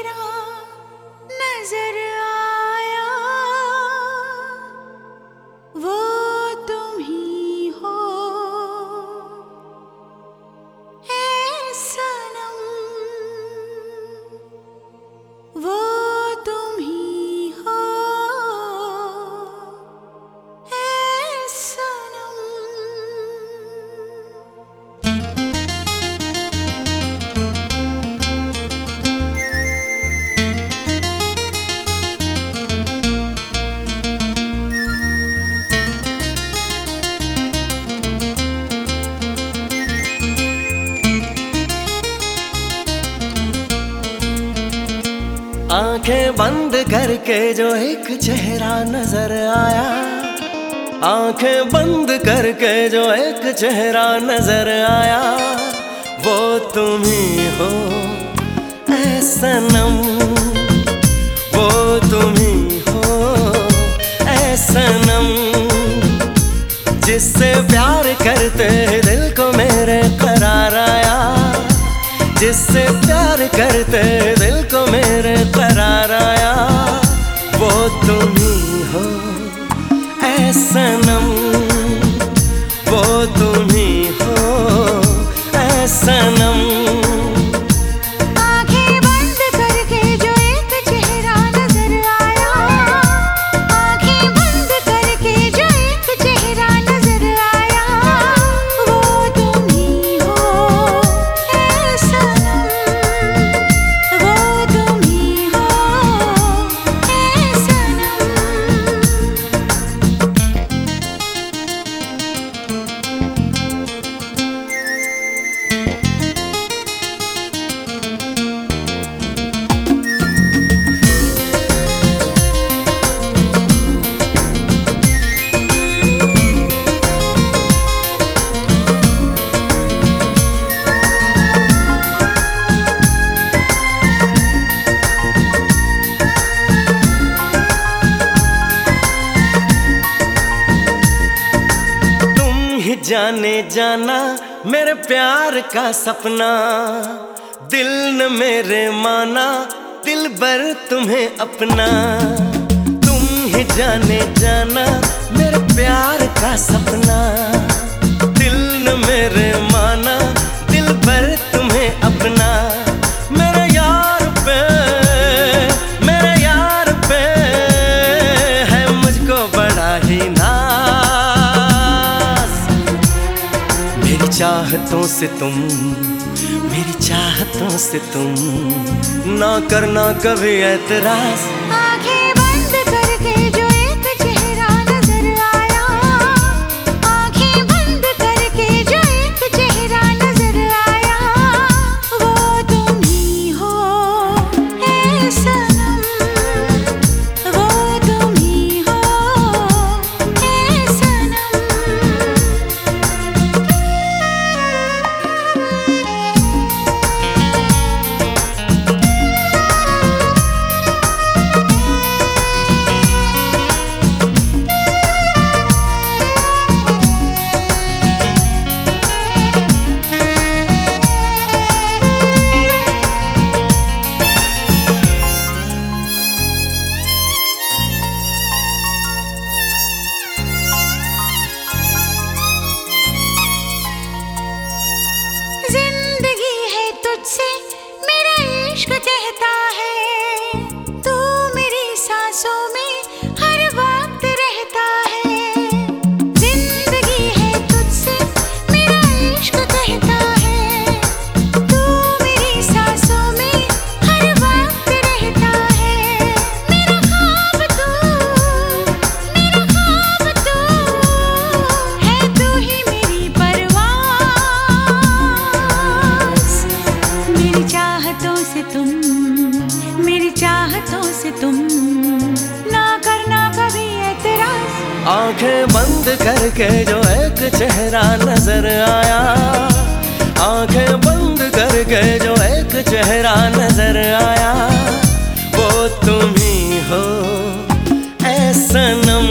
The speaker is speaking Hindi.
तेरा नज़र आँखें बंद करके जो एक चेहरा नज़र आया। आँखें बंद करके जो एक चेहरा नज़र आया। वो तुम ही हो, ऐसा वो तुम ही हो, ऐसा जिससे प्यार मेरे करार आया वो तुम ही हो ऐसा वो तुम ही हो ऐसा जाने जाना मेरे प्यार का सपना। दिल न मेरे माना, दिल भर तुम्हें अपना। तुम ही जाने जाना मेरे प्यार का सपना। दिल न मेरे चाहतों से तुम मेरी चाहतों से तुम। ना करना कभी ऐतराज। चाहतों से तुम ना करना कभी एतराज़ आँखें बंद करके जो एक चेहरा नज़र आया, आँखें बंद करके जो एक चेहरा नज़र आया, वो तुम ही हो ऐसा नम